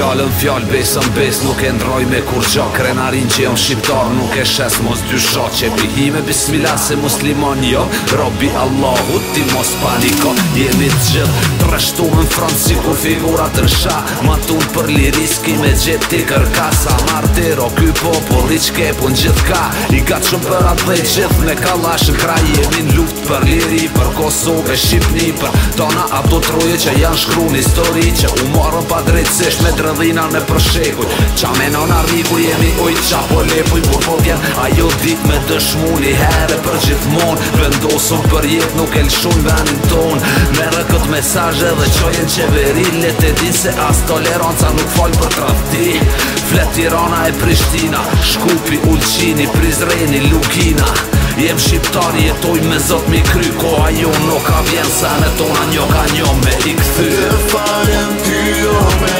fjallë në fjallë Besë në besë nuk e ndroj me kur Krenarin që jam shqiptar nuk e shes Mos dy sha që e Bismillah se muslimon jo Robi Allahut ti mos paniko Jemi të gjithë të në fronë Si kur figurat në sha Ma tunë për liriski me gjithë të kërka Sa martiro ky popull që ke pun gjithë ka I ka të shumë për atë dhe gjithë Me kalash në kraj jemi në luft për liri Për Kosovë e Shqipni Për tona ato troje që janë shkru një histori Që u marën pa drejtësisht me dhina me përshekuj Qa me nona riku jemi uj qa po lepuj Por po vjen ajo dit me dëshmuni herë për gjithmon Vendosur për jet nuk e lëshun venin ton Merë këtë mesajë dhe qojen qeveri Let e di se as toleranca nuk falj për trafti Flet Tirana e Prishtina Shkupi, Ulqini, Prizreni, Lugina Jem shqiptar, jetoj me zot mi kry ko jo nuk ka vjen sa në tona njo ka njo me i këthy Dhe falem ty o me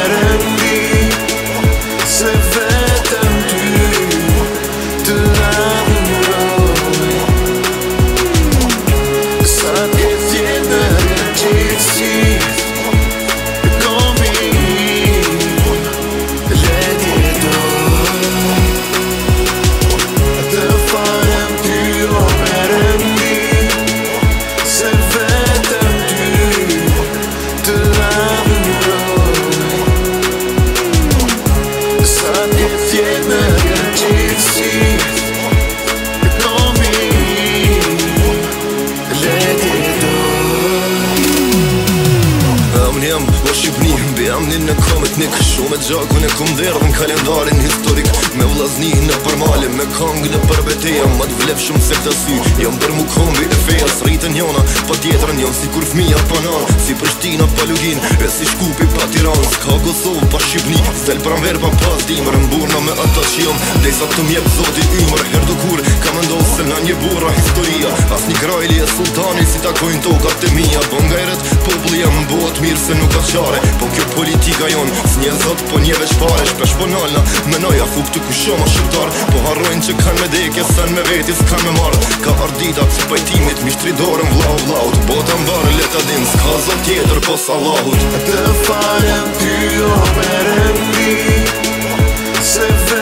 jam një në komet një këshu me gjaku në kum dherë në kalendarin historik Me vlazni në përmale, me kong në përbeteja Ma të vlep shumë se të sy, jam për mu kombi e feja Së rritën jona, pa tjetërën jam si kur fmija pa nanë Si Prishtina pa Lugin, e si Shkupi pa Tiranë Ka Kosovë pa Shqipni, zel pra mverë pa pas dimër Në burna me ata që jam, dhe sa të mjebë zoti Ymër Herdo kur, Në një bura historia As një grajli e sultani si takojnë tokat të mija Bëngajret populli e botë mirë se nuk ka qare Po kjo politika jonë Së një po një veç pare Shpesh po nalna me noja fuk të kushoma shqiptar Po harrojnë që kanë me deke sen me veti s'kanë me marë Ka ardita që pajtimit Mi shtridorën vlau vlau Të botan varë leta din s'ka zot tjetër po salahut Të falem ty o merem Se